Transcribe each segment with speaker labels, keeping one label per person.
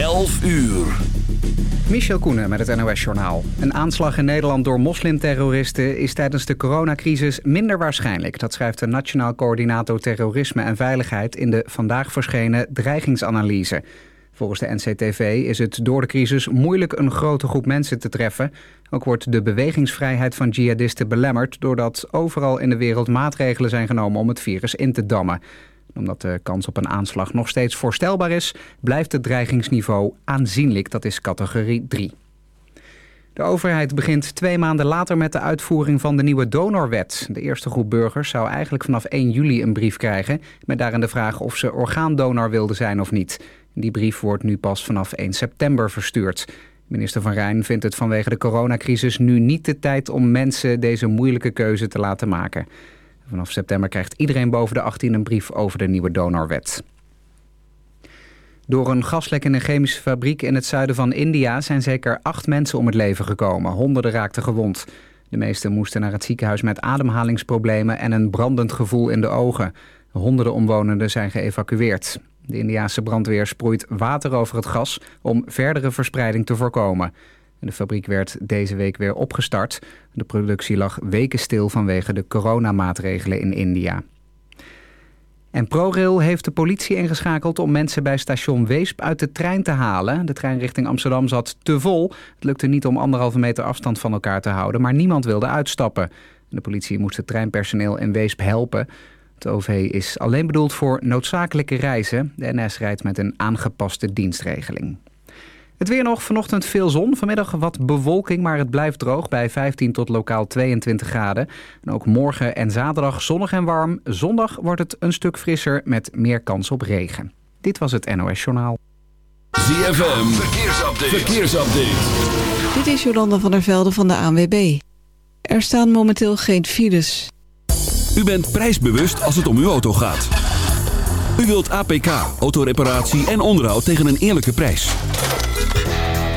Speaker 1: 11 uur.
Speaker 2: Michel Koenen met het NOS-journaal. Een aanslag in Nederland door moslimterroristen is tijdens de coronacrisis minder waarschijnlijk. Dat schrijft de Nationaal Coördinator Terrorisme en Veiligheid in de vandaag verschenen dreigingsanalyse. Volgens de NCTV is het door de crisis moeilijk een grote groep mensen te treffen. Ook wordt de bewegingsvrijheid van jihadisten belemmerd... doordat overal in de wereld maatregelen zijn genomen om het virus in te dammen omdat de kans op een aanslag nog steeds voorstelbaar is, blijft het dreigingsniveau aanzienlijk. Dat is categorie 3. De overheid begint twee maanden later met de uitvoering van de nieuwe donorwet. De eerste groep burgers zou eigenlijk vanaf 1 juli een brief krijgen... met daarin de vraag of ze orgaandonor wilden zijn of niet. Die brief wordt nu pas vanaf 1 september verstuurd. Minister Van Rijn vindt het vanwege de coronacrisis nu niet de tijd... om mensen deze moeilijke keuze te laten maken. Vanaf september krijgt iedereen boven de 18 een brief over de nieuwe donorwet. Door een gaslek in een chemische fabriek in het zuiden van India... zijn zeker acht mensen om het leven gekomen. Honderden raakten gewond. De meesten moesten naar het ziekenhuis met ademhalingsproblemen... en een brandend gevoel in de ogen. Honderden omwonenden zijn geëvacueerd. De Indiaanse brandweer sproeit water over het gas... om verdere verspreiding te voorkomen. De fabriek werd deze week weer opgestart. De productie lag weken stil vanwege de coronamaatregelen in India. En ProRail heeft de politie ingeschakeld om mensen bij station Weesp uit de trein te halen. De trein richting Amsterdam zat te vol. Het lukte niet om anderhalve meter afstand van elkaar te houden, maar niemand wilde uitstappen. De politie moest het treinpersoneel in Weesp helpen. Het OV is alleen bedoeld voor noodzakelijke reizen. De NS rijdt met een aangepaste dienstregeling. Het weer nog, vanochtend veel zon. Vanmiddag wat bewolking, maar het blijft droog bij 15 tot lokaal 22 graden. En ook morgen en zaterdag zonnig en warm. Zondag wordt het een stuk frisser met meer kans op regen. Dit was het NOS Journaal.
Speaker 1: ZFM, verkeersupdate. verkeersupdate.
Speaker 3: Dit is Jolanda van der Velde van de ANWB. Er staan momenteel geen files.
Speaker 1: U bent prijsbewust als het om uw auto gaat. U wilt APK, autoreparatie en onderhoud tegen een eerlijke prijs.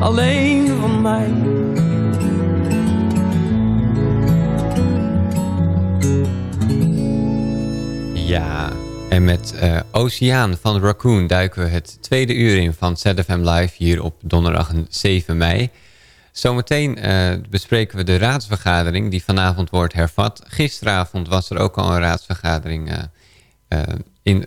Speaker 4: Alleen van mij.
Speaker 5: Ja, en met uh, Oceaan van Raccoon duiken we het tweede uur in van ZFM Live hier op donderdag 7 mei. Zometeen uh, bespreken we de raadsvergadering die vanavond wordt hervat. Gisteravond was er ook al een raadsvergadering uh, in,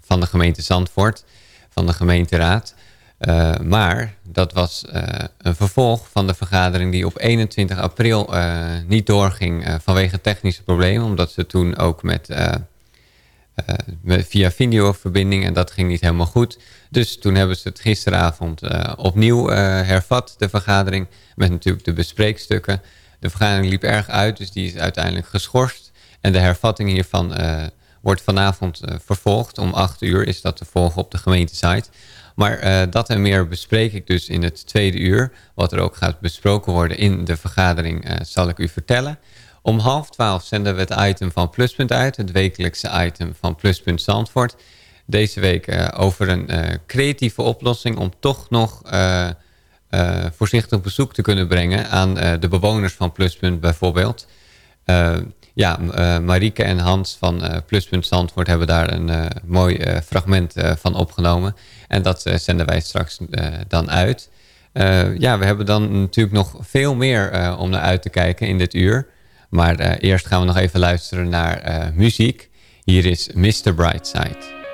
Speaker 5: van de gemeente Zandvoort, van de gemeenteraad. Uh, maar dat was uh, een vervolg van de vergadering die op 21 april uh, niet doorging vanwege technische problemen. Omdat ze toen ook met, met via videoverbinding en dat ging niet helemaal goed. Dus toen hebben ze het gisteravond opnieuw hervat, de vergadering. Met natuurlijk de bespreekstukken. De vergadering liep erg uit, dus die is uiteindelijk geschorst. En de hervatting hiervan wordt vanavond vervolgd. Om 8 uur is dat te volgen op de gemeentesite. Maar uh, dat en meer bespreek ik dus in het tweede uur. Wat er ook gaat besproken worden in de vergadering uh, zal ik u vertellen. Om half twaalf zenden we het item van Pluspunt uit. Het wekelijkse item van Pluspunt Zandvoort. Deze week uh, over een creatieve oplossing om toch nog voorzichtig bezoek te kunnen brengen aan de bewoners van Pluspunt bijvoorbeeld. ja, Marieke en Hans van Pluspunt Zandvoort hebben daar een mooi fragment van opgenomen. En dat uh, zenden wij straks uh, dan uit. Uh, ja, we hebben dan natuurlijk nog veel meer om naar uit te kijken in dit uur. Maar eerst gaan we nog even luisteren naar muziek. Hier is Mr. Brightside.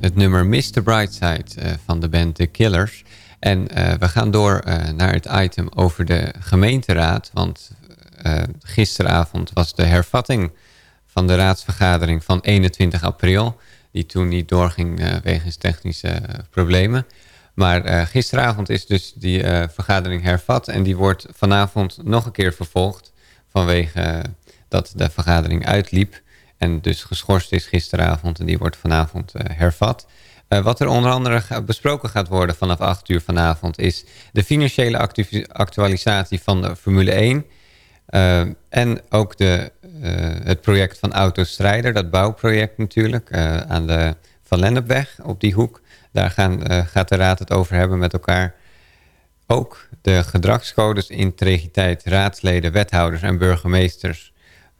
Speaker 5: Het nummer Mr. Brightside uh, van de band The Killers. En uh, we gaan door uh, naar het item over de gemeenteraad. Want gisteravond was de hervatting van de raadsvergadering van 21 april. Die toen niet doorging wegens technische problemen. Maar gisteravond is dus die vergadering hervat. En die wordt vanavond nog een keer vervolgd. Vanwege dat de vergadering uitliep. En dus geschorst is gisteravond en die wordt vanavond uh, hervat. Uh, wat er onder andere besproken gaat worden vanaf 8 uur vanavond... is de financiële actualisatie van de Formule 1... Uh, eh, en ook de, het project van Autostrijder, dat bouwproject natuurlijk... aan de Van Lennepweg op die hoek. Daar gaan, gaat de raad het over hebben met elkaar. Ook de gedragscodes, integriteit, raadsleden, wethouders en burgemeesters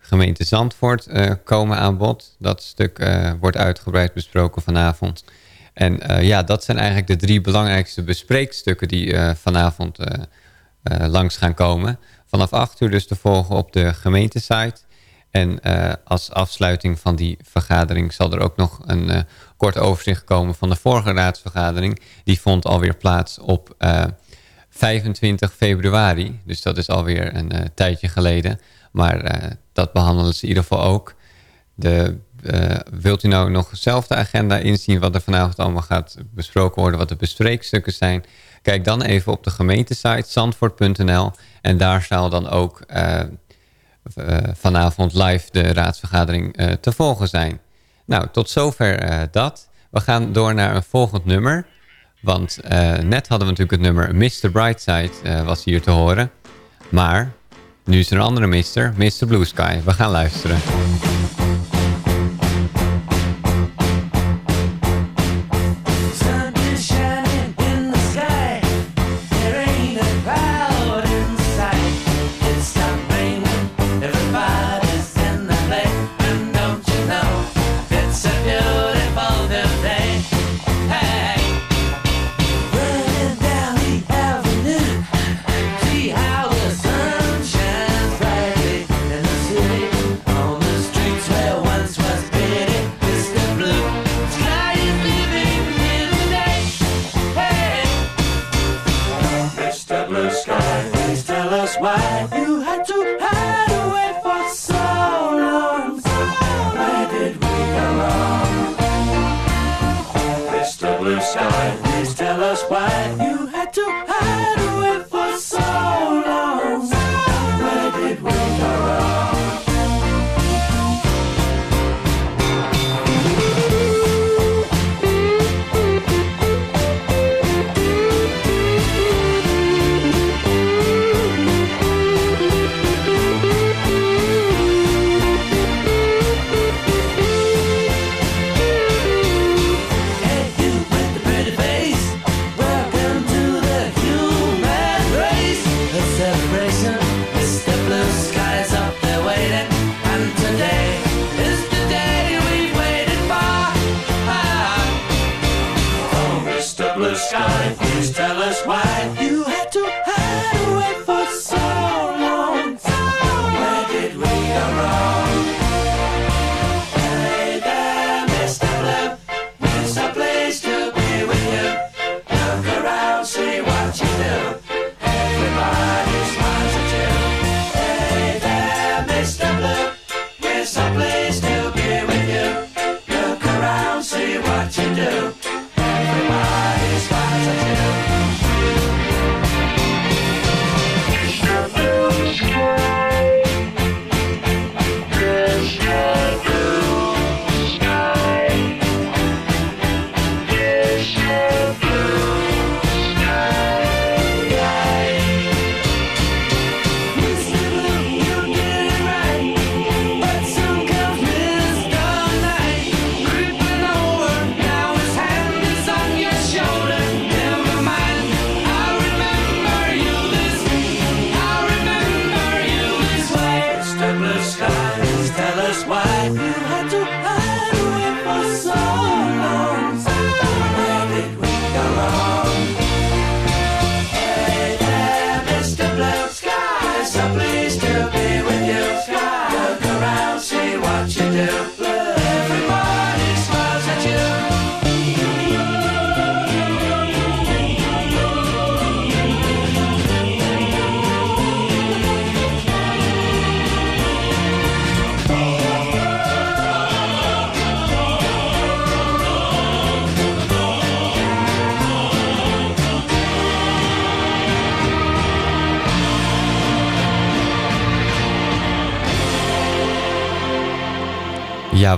Speaker 5: gemeente Zandvoort uh, komen aan bod. Dat stuk uh, wordt uitgebreid besproken vanavond. En uh, ja, dat zijn eigenlijk de drie belangrijkste bespreekstukken die vanavond langs gaan komen. Vanaf 8 uur dus te volgen op de gemeentesite. En als afsluiting van die vergadering zal er ook nog een kort overzicht komen van de vorige raadsvergadering. Die vond alweer plaats op 25 februari. Dus dat is alweer een tijdje geleden. Maar dat behandelen ze in ieder geval ook. De, uh, wilt u nou nog zelf de agenda inzien wat er vanavond allemaal gaat besproken worden, wat de bespreekstukken zijn? Kijk dan even op de gemeentesite zandvoort.nl en daar zal dan ook uh, vanavond live de raadsvergadering te volgen zijn. Nou, tot zover dat. We gaan door naar een volgend nummer. Want net hadden we natuurlijk het nummer Mr. Brightside was hier te horen. Maar nu is er een andere mister, Mr. Blue Sky. We gaan luisteren. Please tell us why you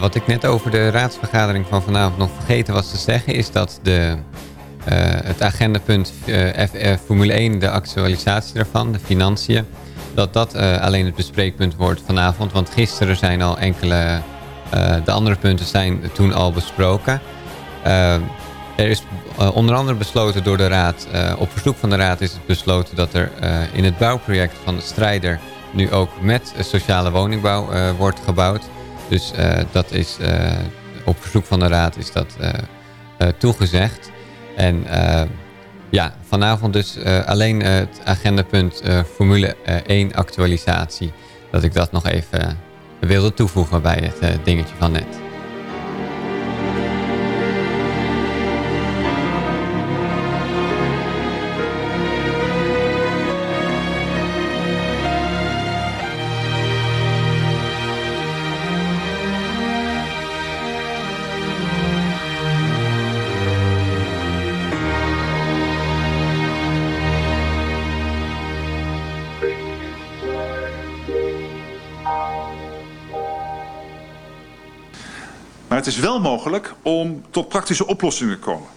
Speaker 5: wat ik net over de raadsvergadering van vanavond nog vergeten was te zeggen... is dat de, eh, het agendapunt eh, F- Formule 1, de actualisatie daarvan, de financiën... dat dat eh, alleen het bespreekpunt wordt vanavond. Want gisteren zijn al enkele... eh, de andere punten zijn toen al besproken. Eh, er is eh, onder andere besloten door de Raad... eh, op verzoek van de Raad is het besloten dat er eh, in het bouwproject van de strijder... nu ook met eh, sociale woningbouw eh, wordt gebouwd... Dus eh, dat is eh, op verzoek van de raad is dat eh, toegezegd. En ja, vanavond dus alleen het agendapunt Formule eh, 1 actualisatie. Dat ik dat nog even wilde toevoegen bij het dingetje van net.
Speaker 6: Het is wel mogelijk om tot praktische oplossingen te komen.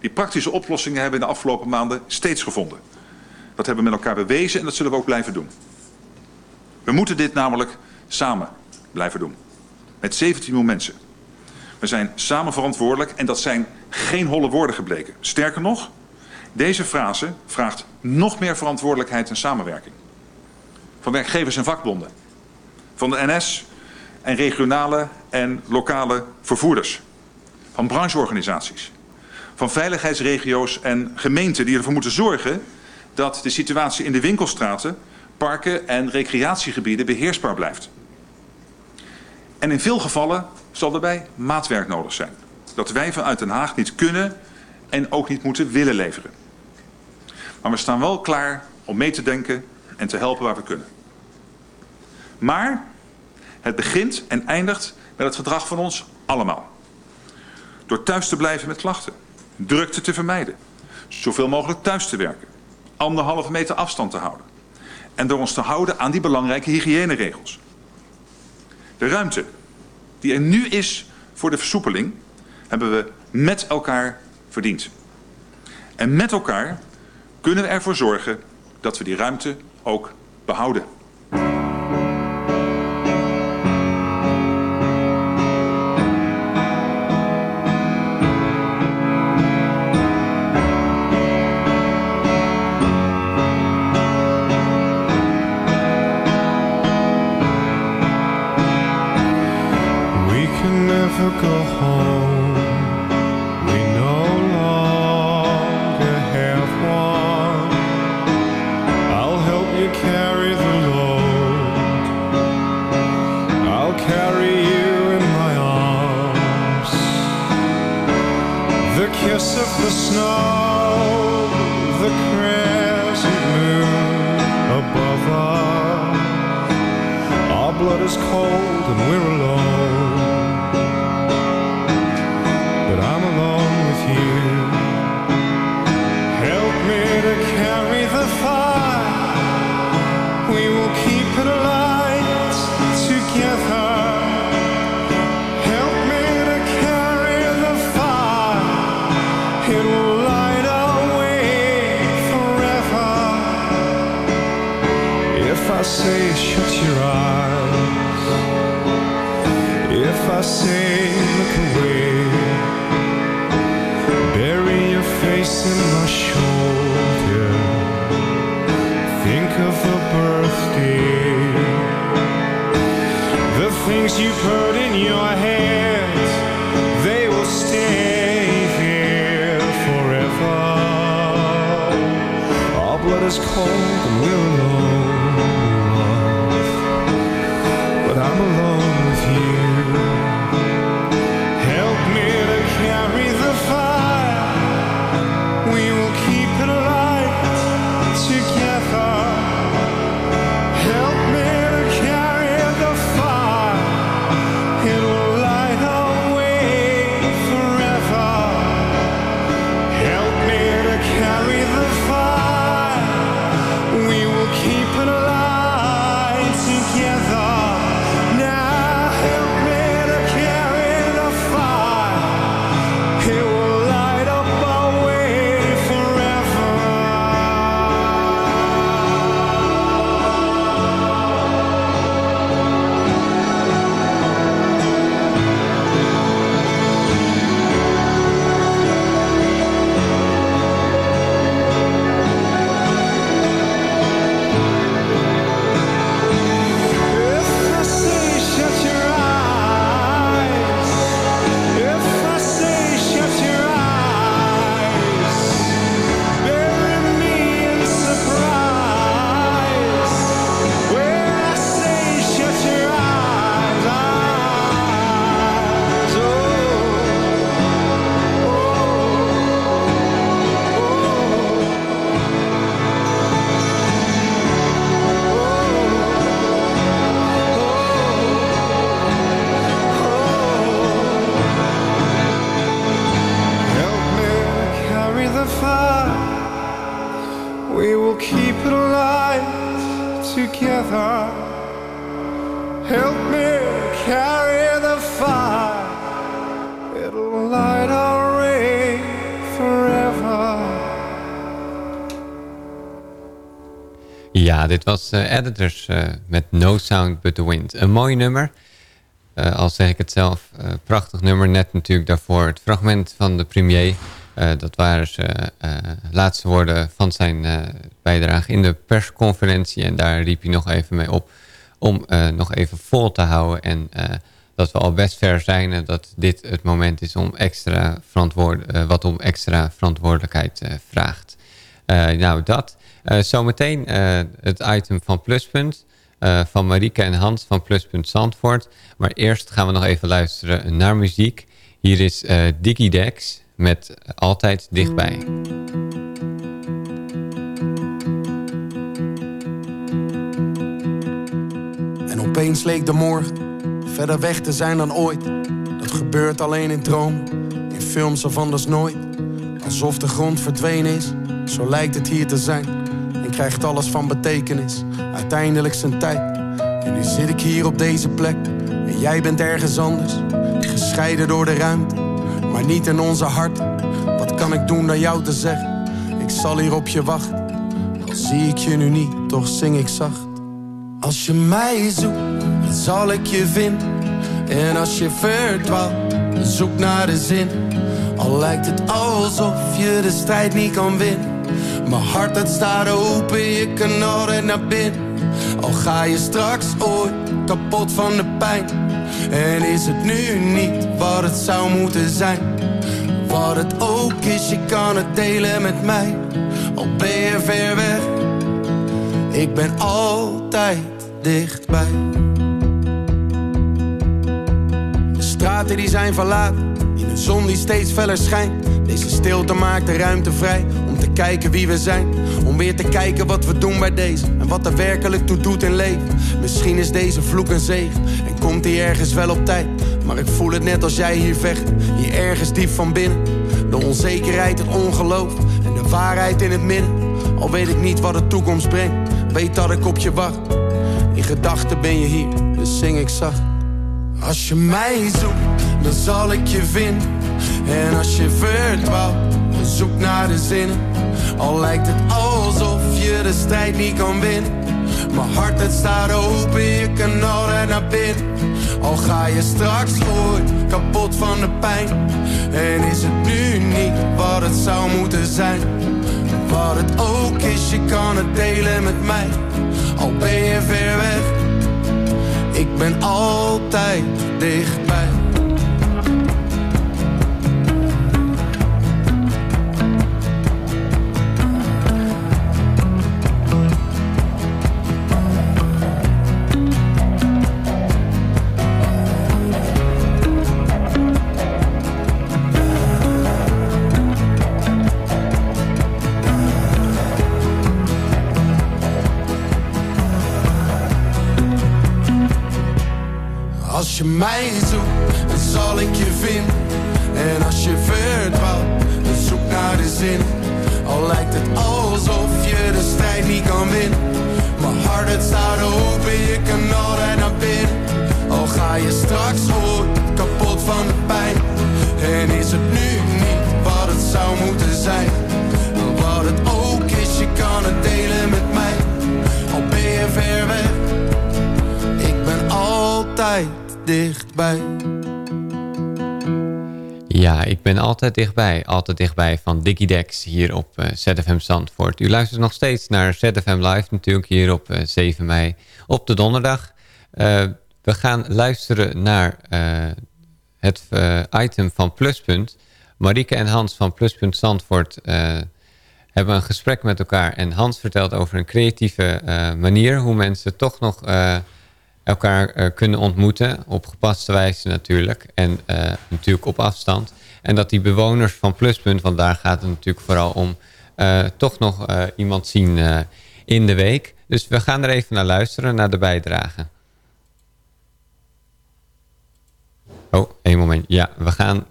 Speaker 6: Die praktische oplossingen hebben we in de afgelopen maanden steeds gevonden. Dat hebben we met elkaar bewezen en dat zullen we ook blijven doen. We moeten dit namelijk samen blijven doen. Met 17 miljoen mensen. We zijn samen verantwoordelijk en dat zijn geen holle woorden gebleken. Sterker nog, deze frase vraagt nog meer verantwoordelijkheid en samenwerking. Van werkgevers en vakbonden. Van de NS en regionale en lokale vervoerders. Van brancheorganisaties. Van veiligheidsregio's en gemeenten die ervoor moeten zorgen dat de situatie in de winkelstraten, parken en recreatiegebieden beheersbaar blijft. En in veel gevallen zal daarbij maatwerk nodig zijn. Dat wij vanuit Den Haag niet kunnen en ook niet moeten willen leveren. Maar we staan wel klaar om mee te denken en te helpen waar we kunnen. Maar het begint en eindigt met het gedrag van ons allemaal. Door thuis te blijven met klachten, drukte te vermijden, zoveel mogelijk thuis te werken, anderhalve meter afstand te houden en door ons te houden aan die belangrijke hygiëneregels. De ruimte die er nu is voor de versoepeling hebben we met elkaar verdiend. En met elkaar kunnen we ervoor zorgen dat we die ruimte ook behouden.
Speaker 7: Never go home. We no longer have one. I'll help you carry the load. I'll carry you in my arms. The kiss of the snow, the crescent moon above us. Our blood is cold and we're alone. Cold
Speaker 5: Editors eh, met No Sound But The Wind. Een mooi nummer. Eh, al zeg ik het zelf, eh, prachtig nummer. Net natuurlijk daarvoor het fragment van de premier. Dat waren zijn laatste woorden van zijn bijdrage in de persconferentie. En daar riep hij nog even mee op om nog even vol te houden. En dat we al best ver zijn en dat dit het moment is om extra verantwoord, wat om extra verantwoordelijkheid vraagt. nou, dat. Zometeen het item van Pluspunt. Uh, van Marike en Hans van Pluspunt Zandvoort. Maar eerst gaan we nog even luisteren naar muziek. Hier is Diggy Dex met Altijd Dichtbij.
Speaker 8: En opeens leek de morgen verder weg te zijn dan ooit. Dat gebeurt alleen in dromen, in films of anders nooit. Alsof de grond verdwenen is, zo lijkt het hier te zijn. Krijgt alles van betekenis, uiteindelijk zijn tijd. En nu zit ik hier op deze plek, en jij bent ergens anders. Gescheiden door de ruimte, maar niet in onze hart. Wat kan ik doen dan jou te zeggen? Ik zal hier op je wachten. Al zie ik je nu niet, toch zing ik zacht. Als je mij zoekt, zal ik je vinden. En als je verdwaalt, zoek naar de zin. Al lijkt het alsof je de strijd niet kan winnen. Mijn hart het staat open, je kan altijd naar binnen. Al ga je straks ooit kapot van de pijn. En is het nu niet wat het zou moeten zijn. Wat het ook is, je kan het delen met mij. Al ben je ver weg, ik ben altijd dichtbij. De straten die zijn verlaten, in een zon die steeds feller schijnt. Deze stilte maakt de ruimte vrij om te kijken wie we zijn. Om weer te kijken wat we doen bij deze en wat er werkelijk toe doet in leven. Misschien is deze vloek een zegen en komt hij ergens wel op tijd. Maar ik voel het net als jij hier vecht, hier ergens diep van binnen. De onzekerheid, het ongeloof en de waarheid in het midden. Al weet ik niet wat de toekomst brengt, weet dat ik op je wacht. In gedachten ben je hier, dus zing ik zacht. Als je mij zoekt, dan zal ik je vinden. En als je verdwaalt, zoek naar de zinnen. Al lijkt het alsof je de strijd niet kan winnen. Mijn hart het staat open, je kan altijd naar binnen. Al ga je straks ooit kapot van de pijn. En is het nu niet wat het zou moeten zijn. Wat het ook is, je kan het delen met mij. Al ben je ver weg, ik ben altijd dichtbij. Als dichtbij.
Speaker 5: Ja, ik ben altijd dichtbij. Altijd dichtbij van Dickie Dex hier op uh, ZFM Zandvoort. U luistert nog steeds naar ZFM Live natuurlijk hier op uh, 7 mei op de donderdag. Uh, we gaan luisteren naar het item van Pluspunt. Marike en Hans van Pluspunt Zandvoort hebben een gesprek met elkaar. En Hans vertelt over een creatieve manier hoe mensen toch nog elkaar uh, kunnen ontmoeten. Op gepaste wijze natuurlijk. En uh, natuurlijk op afstand. En dat die bewoners van Pluspunt, want daar gaat het natuurlijk vooral om... Uh, toch nog iemand zien in de week. Dus we gaan er even naar luisteren, naar de bijdrage. Oh, één moment. Ja, we gaan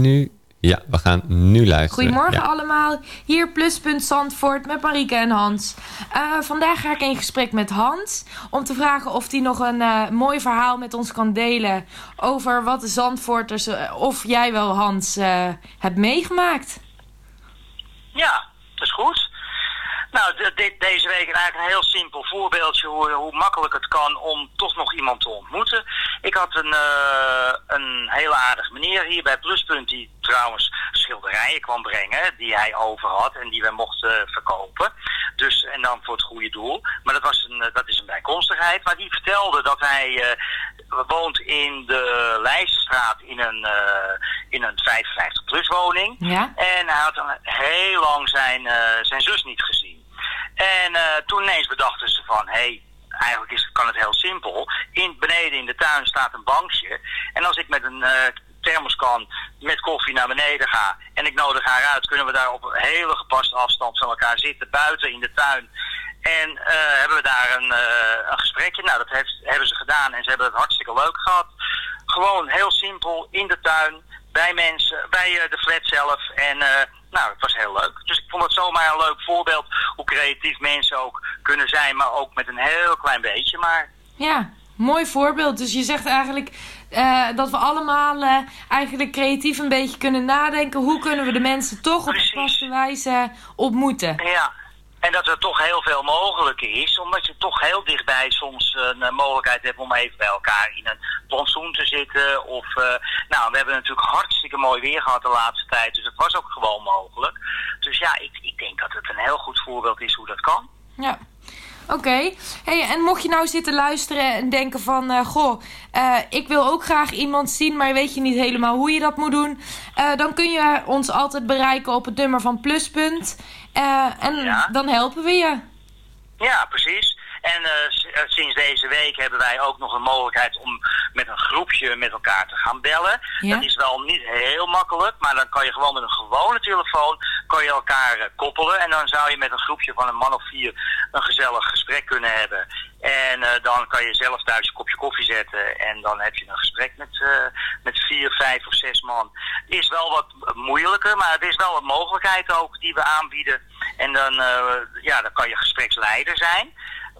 Speaker 5: nu... Ja, we gaan nu luisteren.
Speaker 9: Goedemorgen
Speaker 5: Ja.
Speaker 9: allemaal. Hier Pluspunt Zandvoort met Marieke en Hans. Eh, vandaag ga ik in gesprek met Hans om te vragen of hij nog een eh, mooi verhaal met ons kan delen over wat de Zandvoorters, eh, of jij wel Hans, eh, hebt meegemaakt.
Speaker 10: Ja, dat is goed. Nou, de- dit, deze week eigenlijk een heel simpel voorbeeldje hoe, hoe makkelijk het kan om toch nog iemand te ontmoeten. Ik had een, eh, een hele aardige meneer hier bij Pluspunt die trouwens schilderijen kwam brengen die hij over had en die wij mochten verkopen. Dus, en dan voor het goede doel. Maar dat, was een, eh, dat is een bijkomstigheid. Maar die vertelde dat hij eh, woont in de Leijzenstraat in een, eh, in een 55-plus woning.
Speaker 9: Ja.
Speaker 10: En hij had heel lang zijn, zijn zus niet gezien. En toen ineens bedachten ze van, hé, hey, eigenlijk is, kan het heel simpel. In, beneden in de tuin staat een bankje. En als ik met een thermoskan met koffie naar beneden ga en ik nodig haar uit, kunnen we daar op een hele gepaste afstand van elkaar zitten, buiten in de tuin. En eh, hebben we daar een, eh, een gesprekje. Nou, dat hebben ze gedaan en ze hebben het hartstikke leuk gehad. Gewoon heel simpel, in de tuin, bij mensen, bij eh, de flat zelf. En nou, het was heel leuk. Dus ik vond het zomaar een leuk voorbeeld hoe creatief mensen ook kunnen zijn, maar ook met een heel klein beetje. Maar
Speaker 9: Ja, mooi voorbeeld. Dus je zegt eigenlijk eh, dat we allemaal eh, eigenlijk creatief een beetje kunnen nadenken. Hoe kunnen we de mensen toch op gepaste wijze ontmoeten?
Speaker 10: Ja, en dat er toch heel veel mogelijk is, omdat je toch heel dichtbij soms een eh, mogelijkheid hebt om even bij elkaar in een plantsoen te zitten. Of, nou, we hebben natuurlijk hartstikke mooi weer gehad de laatste tijd, dus het was ook gewoon mogelijk. Dus ja, ik, ik denk dat het een heel goed voorbeeld is hoe dat kan.
Speaker 9: Ja. Oké. Hey, en mocht je nou zitten luisteren en denken van... eh, goh, eh, ik wil ook graag iemand zien... maar weet je niet helemaal hoe je dat moet doen... eh, dan kun je ons altijd bereiken op het nummer van Pluspunt. En dan helpen we je.
Speaker 10: Ja, precies. En eh, eh, sinds deze week hebben wij ook nog een mogelijkheid om met een groepje met elkaar te gaan bellen.
Speaker 9: Ja.
Speaker 10: Dat is wel niet heel makkelijk, maar dan kan je gewoon met een gewone telefoon kan je elkaar eh, koppelen. En dan zou je met een groepje van een man of vier een gezellig gesprek kunnen hebben. En dan kan je zelf thuis een kopje koffie zetten en dan heb je een gesprek met, met vier, vijf of zes man. Het is wel wat moeilijker, maar het is wel een mogelijkheid ook die we aanbieden. En dan, ja, dan kan je gespreksleider zijn.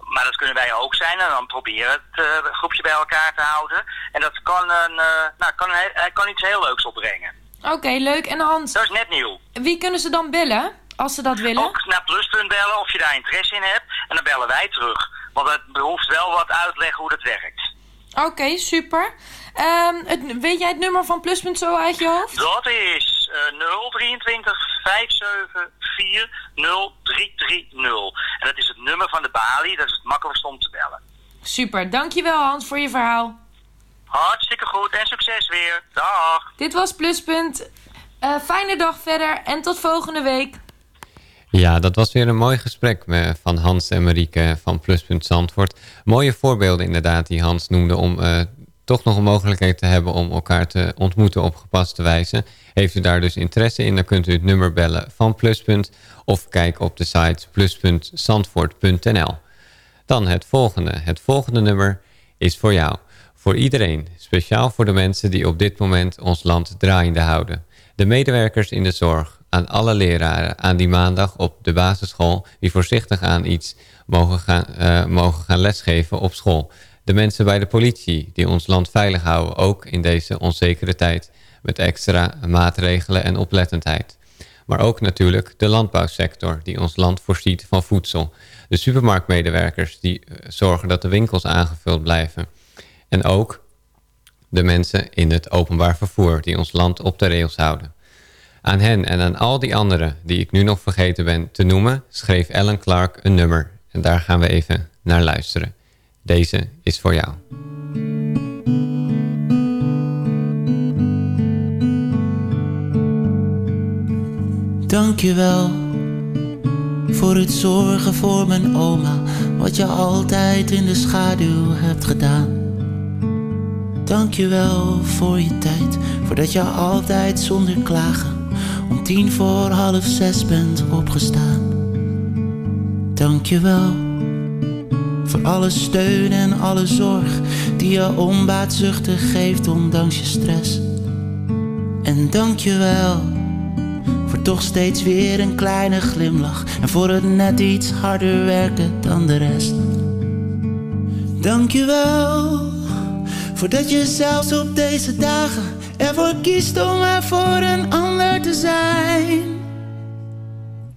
Speaker 10: Maar dat kunnen wij ook zijn en dan proberen het eh, groepje bij elkaar te houden. En dat kan, een, eh, nou, kan, een, kan iets heel leuks opbrengen.
Speaker 9: Oké, leuk. En Hans,
Speaker 10: Dat is net nieuw.
Speaker 9: wie kunnen ze dan bellen? Als ze dat willen?
Speaker 10: Ook naar Pluspunt bellen of je daar interesse in hebt. En dan bellen wij terug. Want het behoeft wel wat uitleggen hoe dat werkt.
Speaker 9: Oké, super. Ehm, het, weet jij het nummer van Pluspunt zo uit je hoofd?
Speaker 10: Dat is eh 023 574 0330. En dat is het nummer van de balie. Dat is het makkelijkste om te bellen.
Speaker 9: Super, dankjewel Hans voor je verhaal.
Speaker 10: Hartstikke goed en succes weer. Dag.
Speaker 9: Dit was Pluspunt. Eh, fijne dag verder en tot volgende week.
Speaker 5: Ja, dat was weer een mooi gesprek met, van Hans en Marieke van Pluspunt Zandvoort. Mooie voorbeelden inderdaad die Hans noemde om eh, toch nog een mogelijkheid te hebben om elkaar te ontmoeten op gepaste wijze. Heeft u daar dus interesse in, dan kunt u het nummer bellen van Pluspunt of kijk op de site plus.zandvoort.nl. Dan het volgende. Het volgende nummer is voor jou. Voor iedereen. Speciaal voor de mensen die op dit moment ons land draaiende houden. De medewerkers in de zorg. Aan alle leraren aan die maandag op de basisschool... die voorzichtig aan iets mogen gaan, eh, mogen gaan lesgeven op school. De mensen bij de politie die ons land veilig houden... ook in deze onzekere tijd met extra maatregelen en oplettendheid. Maar ook natuurlijk de landbouwsector die ons land voorziet van voedsel. De supermarktmedewerkers die eh, zorgen dat de winkels aangevuld blijven. En ook de mensen in het openbaar vervoer die ons land op de rails houden. Aan hen en aan al die anderen die ik nu nog vergeten ben te noemen, schreef Ellen Clark een nummer. En daar gaan we even naar luisteren. Deze is voor jou.
Speaker 11: Dankjewel voor het zorgen voor mijn oma, wat je altijd in de schaduw hebt gedaan. Dankjewel voor je tijd, voordat je altijd zonder klagen om tien voor half zes bent opgestaan. Dankjewel voor alle steun en alle zorg die je onbaatzuchtig geeft ondanks je stress. En dankjewel Voor toch steeds weer een kleine glimlach. En voor het net iets harder werken dan de rest. Dankjewel, voordat je zelfs op deze dagen ervoor kiest om er voor een ander te zijn.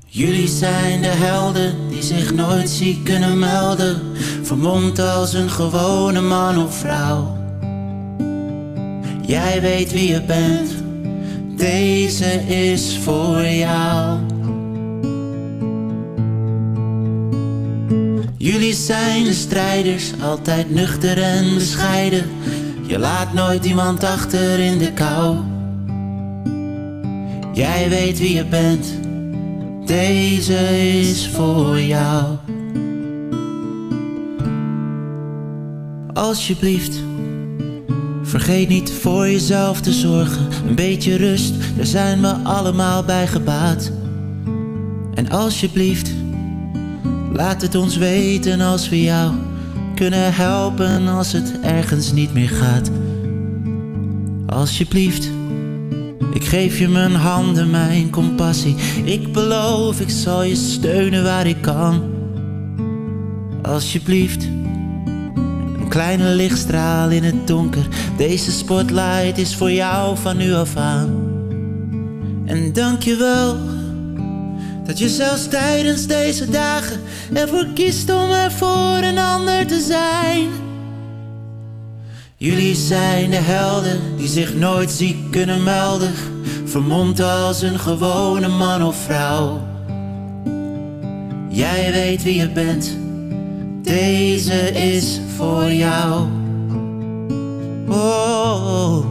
Speaker 11: Jullie zijn de helden die zich nooit ziek kunnen melden. Vermomd als een gewone man of vrouw. Jij weet wie je bent, deze is voor jou. Jullie zijn de strijders, altijd nuchter en bescheiden. Je laat nooit iemand achter in de kou. Jij weet wie je bent, deze is voor jou. Alsjeblieft, vergeet niet voor jezelf te zorgen. Een beetje rust, daar zijn we allemaal bij gebaat. En alsjeblieft, laat het ons weten als we jou kunnen helpen als het ergens niet meer gaat. Alsjeblieft, ik geef je mijn handen, mijn compassie. Ik beloof, ik zal je steunen waar ik kan. Alsjeblieft, een kleine lichtstraal in het donker. Deze spotlight is voor jou van nu af aan. En dank je wel dat je zelfs tijdens deze dagen ervoor kiest om er voor een ander te zijn. Jullie zijn de helden die zich nooit ziek kunnen melden. Vermomd als een gewone man of vrouw. Jij weet wie je bent, deze is voor jou. Oh.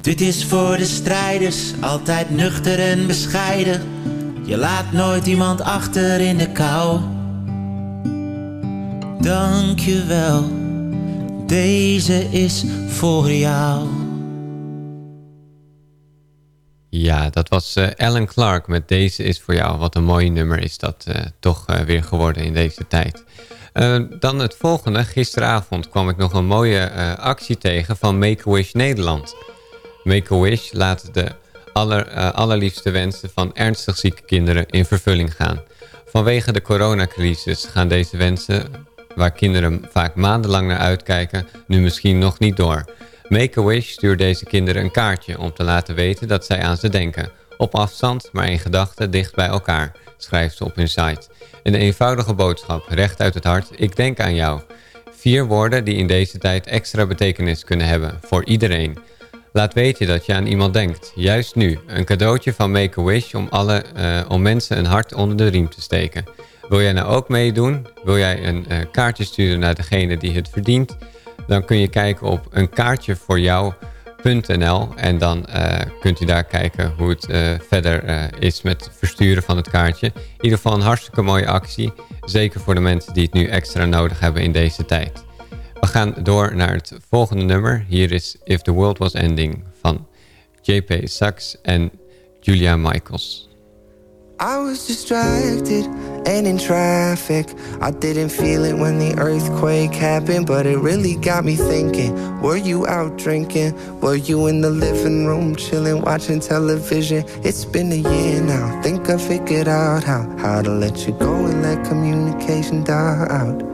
Speaker 11: Dit is voor de strijders, altijd nuchter en bescheiden. Je laat nooit iemand achter in de kou. Dank je wel, deze is voor jou.
Speaker 5: Ja, dat was eh, Alan Clark met Deze is voor jou. Wat een mooi nummer is dat eh, toch eh, weer geworden in deze tijd. Dan het volgende. Gisteravond kwam ik nog een mooie actie tegen van Make-A-Wish Nederland. Make-A-Wish laat de aller, eh, allerliefste wensen van ernstig zieke kinderen in vervulling gaan. Vanwege de coronacrisis gaan deze wensen, waar kinderen vaak maandenlang naar uitkijken, nu misschien nog niet door. Make-A-Wish stuurt deze kinderen een kaartje om te laten weten dat zij aan ze denken. Op afstand, maar in gedachten dicht bij elkaar, schrijft ze op hun site. Een eenvoudige boodschap, recht uit het hart, ik denk aan jou. Vier woorden die in deze tijd extra betekenis kunnen hebben, voor iedereen. Laat weten dat je aan iemand denkt, juist nu. Een cadeautje van Make-A-Wish om, alle, eh, om mensen een hart onder de riem te steken. Wil jij nou ook meedoen? Wil jij een eh, kaartje sturen naar degene die het verdient? Dan kun je kijken op een kaartje voor en dan eh, kunt u daar kijken hoe het verder is met het versturen van het kaartje. In ieder geval een hartstikke mooie actie. Zeker voor de mensen die het nu extra nodig hebben in deze tijd. We gaan door naar het volgende nummer. Hier is If the World Was Ending van JP Sachs en Julia Michaels.
Speaker 12: I was distracted and in traffic. I didn't feel it when the earthquake happened, but it really got me thinking. Were you out drinking? Were you in the living room chilling, watching television? It's been a year now. Think I figured out how how to let you go and let communication die out.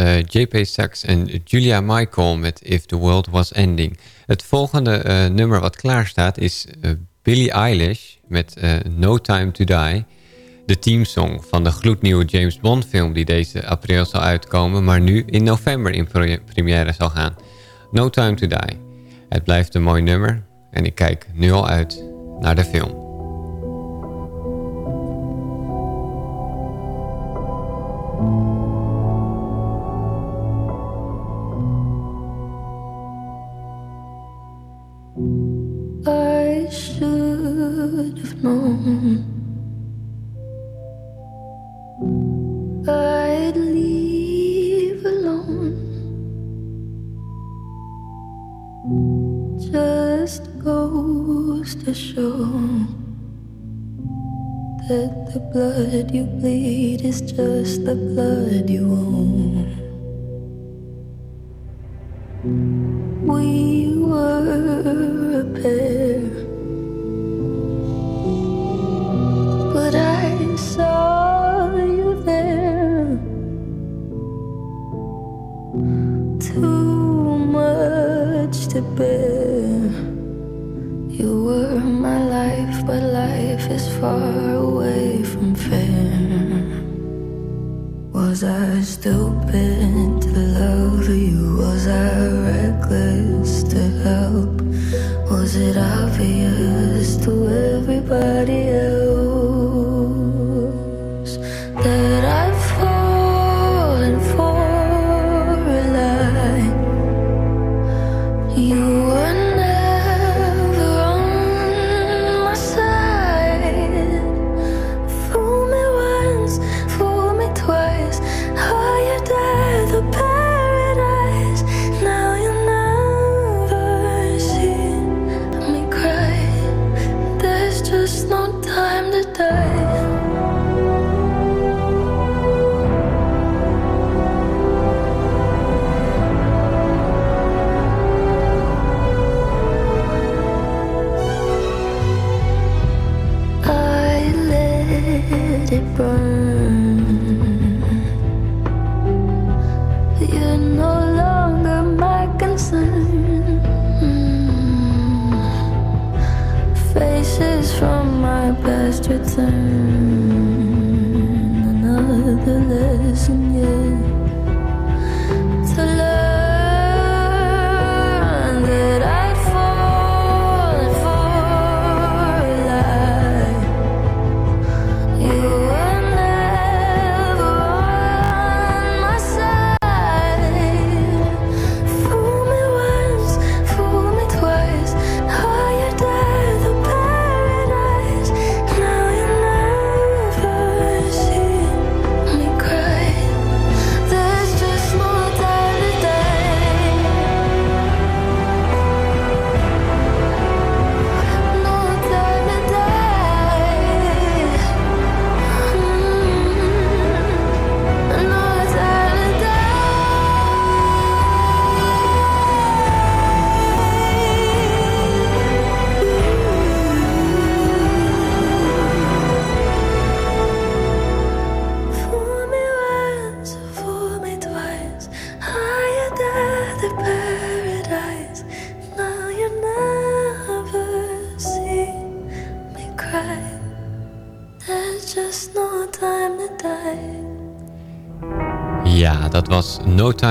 Speaker 5: eh, JP Sachs en Julia Michael met If the World Was Ending. Het volgende eh, nummer wat klaar staat is eh, Billie Eilish met No Time to Die. De teamsong van de gloednieuwe James Bond film die deze april zal uitkomen... maar nu in november in première zal gaan. No Time to Die. Het blijft een mooi nummer en ik kijk nu al uit naar de film.
Speaker 13: Should have known I'd leave alone. Just goes to show that the blood you bleed is just the blood you own. answer.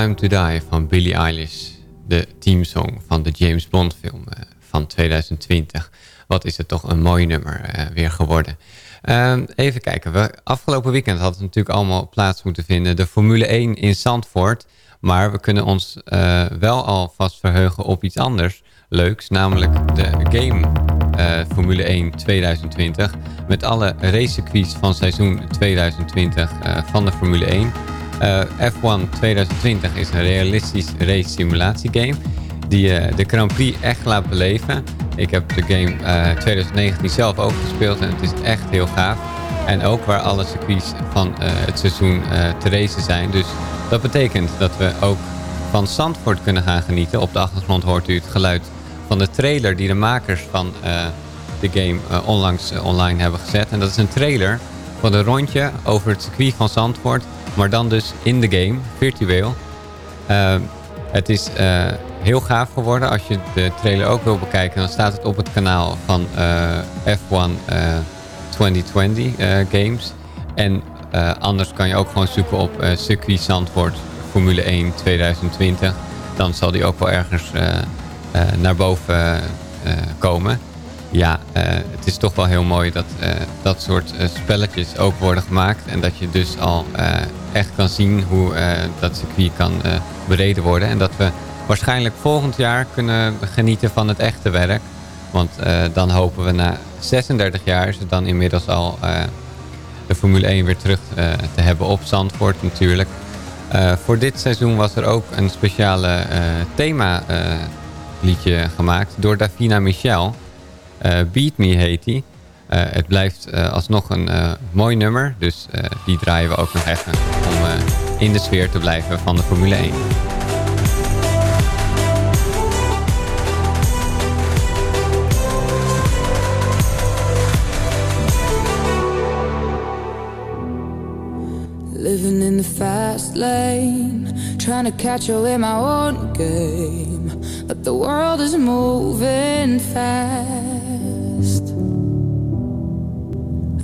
Speaker 13: Time to Die
Speaker 5: van Billie Eilish. De teamsong van de James Bond film eh, van 2020. Wat is het toch een mooi nummer eh, weer geworden. Ehm, even kijken. We, afgelopen weekend had het natuurlijk allemaal plaats moeten vinden. De Formule 1 in Zandvoort. Maar we kunnen ons eh, wel alvast verheugen op iets anders leuks. Namelijk de game Formule 1 2020. Met alle racecircuits van seizoen 2020 eh, van de Formule 1. Eh, F1 2020 is een realistisch race simulatiegame. Die eh, de Grand Prix echt laat beleven. Ik heb de game eh, 2019 zelf ook gespeeld en het is echt heel gaaf. En ook waar alle circuits van eh, het seizoen eh, te racen zijn. Dus dat betekent dat we ook van Zandvoort kunnen gaan genieten. Op de achtergrond hoort u het geluid van de trailer die de makers van eh, de game eh, onlangs eh, online hebben gezet. En dat is een trailer van een rondje over het circuit van Zandvoort. Maar dan dus in de game, virtueel. Eh, het is eh, heel gaaf geworden. Als je de trailer ook wil bekijken, dan staat het op het kanaal van eh, F1 eh, 2020 eh, Games. En anders kan je ook gewoon zoeken op circuit Zandvoort Formule 1 2020. Dan zal die ook wel ergens naar boven komen. Ja, eh, het is toch wel heel mooi dat eh, dat soort eh, spelletjes ook worden gemaakt. En dat je dus al echt kan zien hoe dat circuit kan bereden worden. En dat we waarschijnlijk volgend jaar kunnen genieten van het echte werk. Want dan hopen we na 36 jaar het dan inmiddels al de Formule 1 weer terug te hebben op Zandvoort natuurlijk. Voor dit seizoen was er ook een speciale thema liedje gemaakt door Davina Michel. Eh, Beat Me heet die. Eh, het blijft eh, alsnog een mooi nummer, dus die draaien we ook nog even om in de sfeer te blijven van de Formule 1.
Speaker 9: Living in the fast lane, trying to catch up in my own game. But the world is moving fast.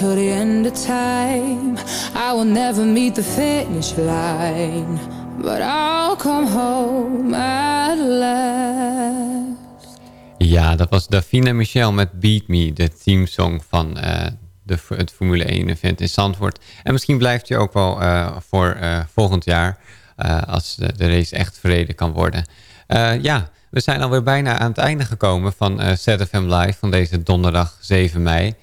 Speaker 9: Till
Speaker 13: the end of time. I will never meet the finish line, but I'll come home at last.
Speaker 5: Ja, dat was Davina Michel met Beat Me, de teamsong van eh, de, het Formule 1 event in Zandvoort. En misschien blijft hij ook wel eh, voor eh, volgend jaar, als de, de race echt verreden kan worden. Ja, we zijn alweer bijna aan het einde gekomen van ZFM Live van deze donderdag 7 mei.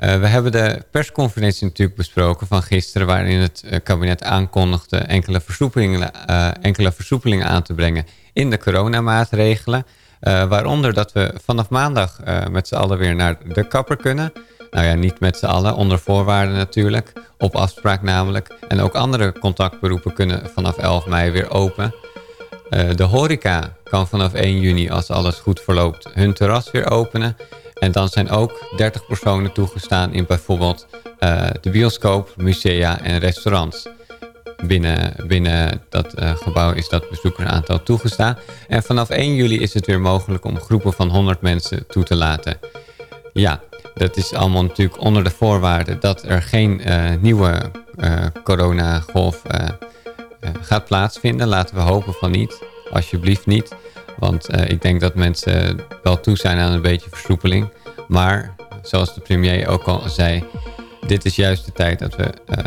Speaker 5: Eh, we hebben de persconferentie natuurlijk besproken van gisteren... waarin het eh, kabinet aankondigde enkele versoepelingen, eh, enkele versoepelingen aan te brengen in de coronamaatregelen. Eh, waaronder dat we vanaf maandag met z'n allen weer naar de kapper kunnen. Nou ja, niet met z'n allen, onder voorwaarden natuurlijk. Op afspraak namelijk. En ook andere contactberoepen kunnen vanaf 11 mei weer open. De horeca kan vanaf 1 juni, als alles goed verloopt, hun terras weer openen. En dan zijn ook 30 personen toegestaan in bijvoorbeeld eh, de bioscoop, musea en restaurants. Binnen, binnen dat eh, gebouw is dat bezoekeraantal toegestaan. En vanaf 1 juli is het weer mogelijk om groepen van 100 mensen toe te laten. Ja, dat is allemaal natuurlijk onder de voorwaarde dat er geen eh, nieuwe coronagolf eh, eh, gaat plaatsvinden. Laten we hopen van niet. Alsjeblieft niet. Want eh, ik denk dat mensen wel toe zijn aan een beetje versoepeling. Maar zoals de premier ook al zei, dit is juist de tijd dat we eh,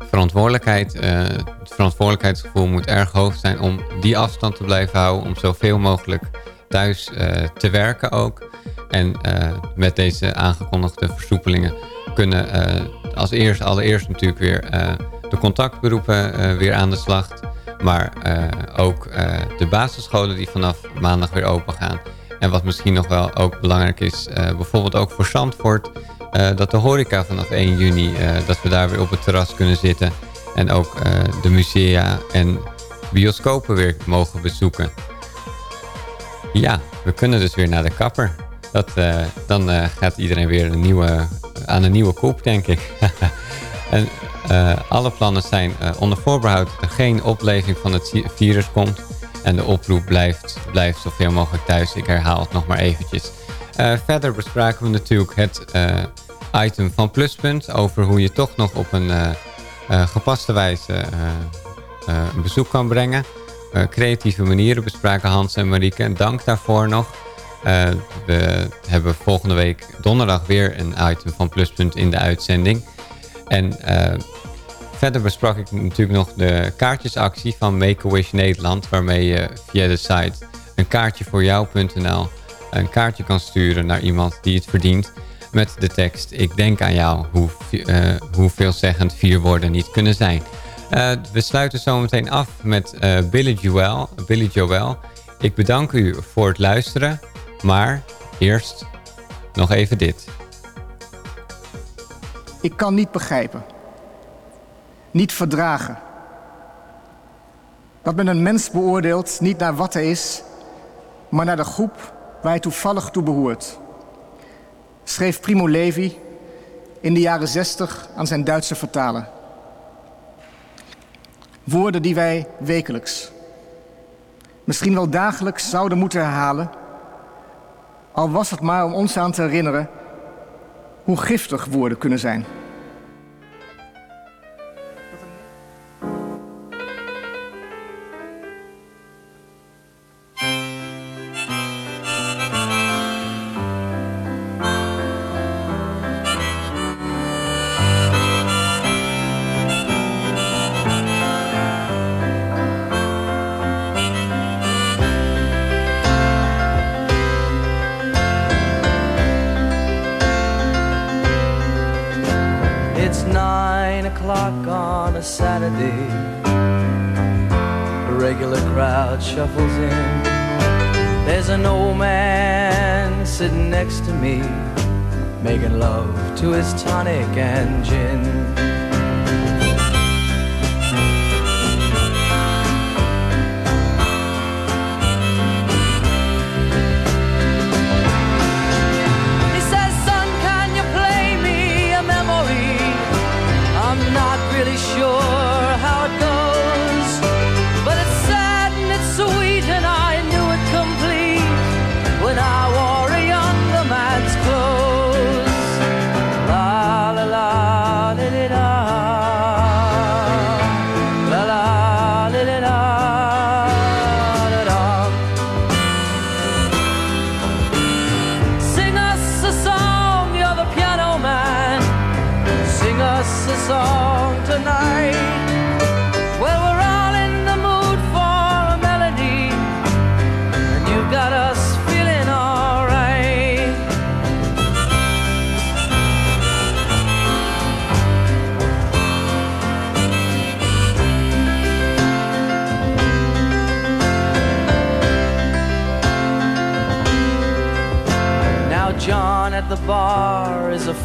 Speaker 5: verantwoordelijkheid, eh, het verantwoordelijkheidsgevoel moet erg hoog zijn om die afstand te blijven houden. Om zoveel mogelijk thuis te werken ook. En met deze aangekondigde versoepelingen kunnen als eerst, allereerst natuurlijk weer de contactberoepen weer aan de slag. Maar eh, ook eh, de basisscholen die vanaf maandag weer open gaan. En wat misschien nog wel ook belangrijk is, eh, bijvoorbeeld ook voor Zandvoort... dat de horeca vanaf 1 juni, dat we daar weer op het terras kunnen zitten. En ook de musea en bioscopen weer mogen bezoeken. Ja, we kunnen dus weer naar de kapper. Dat, dan gaat iedereen weer een nieuwe, aan een nieuwe koep, denk ik. en alle plannen zijn eh, onder voorbehoud dat er geen opleving van het vi- virus komt. En de oproep blijft, blijft zoveel mogelijk thuis. Ik herhaal het nog maar eventjes. Eh, verder bespraken we natuurlijk het eh, item van Pluspunt... over hoe je toch nog op een eh, eh, gepaste wijze eh, eh, een bezoek kan brengen. Eh, creatieve manieren bespraken Hans en Marieke. En dank daarvoor nog. Eh, we hebben volgende week donderdag weer een item van Pluspunt in de uitzending. En eh, verder besprak ik natuurlijk nog de kaartjesactie van Make-A-Wish Nederland... waarmee je via de site een kaartje voor jou.nl een kaartje kan sturen naar iemand die het verdient... met de tekst ik denk aan jou, hoe, uh, hoe veelzeggend vier woorden niet kunnen zijn... Uh, we sluiten zometeen af met uh, Billy, Joel, Billy Joel. Ik bedank u voor het luisteren, maar eerst nog even dit.
Speaker 14: Ik kan niet begrijpen, niet verdragen, dat men een mens beoordeelt niet naar wat hij is, maar naar de groep waar hij toevallig toe behoort. Schreef Primo Levi in de jaren zestig aan zijn Duitse vertaler. Woorden die wij wekelijks, misschien wel dagelijks zouden moeten herhalen, al was het maar om ons aan te herinneren hoe giftig woorden kunnen zijn.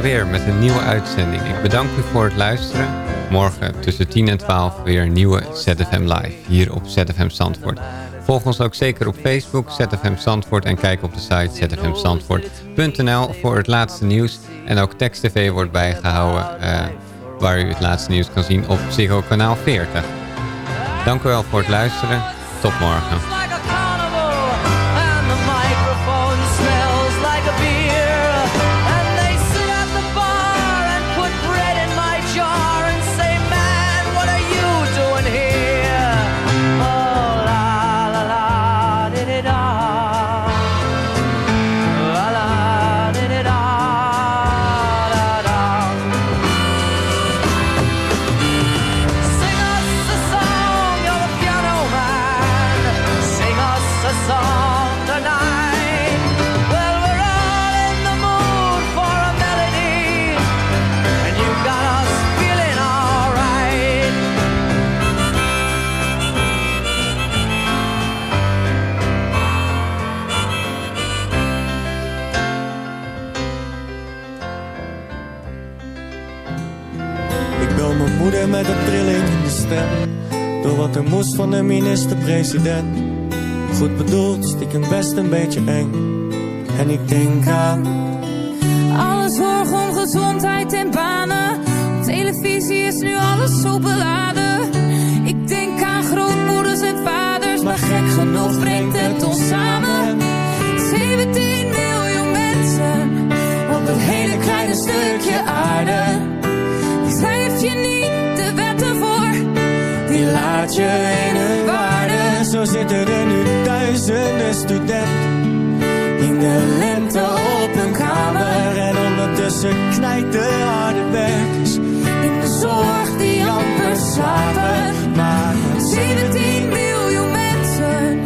Speaker 5: Weer met een nieuwe uitzending. Ik bedank u voor het luisteren. Morgen tussen 10 en 12 weer een nieuwe ZFM Live hier op ZFM Zandvoort. Volg ons ook zeker op Facebook, ZFM Zandvoort... en kijk op de site zfmzandvoort.nl voor het laatste nieuws. En ook Text TV wordt bijgehouden... eh, waar u het laatste nieuws kan zien op Ziggo kanaal 40. Dank u wel voor het luisteren. Tot morgen.
Speaker 8: De minister-president. Goed bedoeld, stiekem best een beetje eng. En ik denk aan
Speaker 9: Alle zorg om gezondheid en banen. Op televisie is nu alles zo beladen. Ik denk aan grootmoeders en vaders, maar gek genoeg brengt het ons samen. 17 miljoen mensen op een hele kleine stukje aarde. Die schrijft je niet de wetten voor,
Speaker 8: Die laat je in. Zo zitten er nu duizenden studenten in de lente op hun kamer. En ondertussen knijt de harde werkers in de zorg die amper slapen. Maar
Speaker 9: 17 miljoen mensen,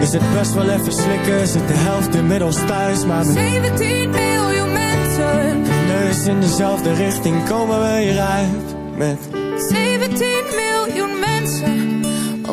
Speaker 8: is het best wel even slikken, zit de helft inmiddels thuis. Maar met
Speaker 9: 17 miljoen mensen,
Speaker 8: de neus in dezelfde richting komen we hieruit met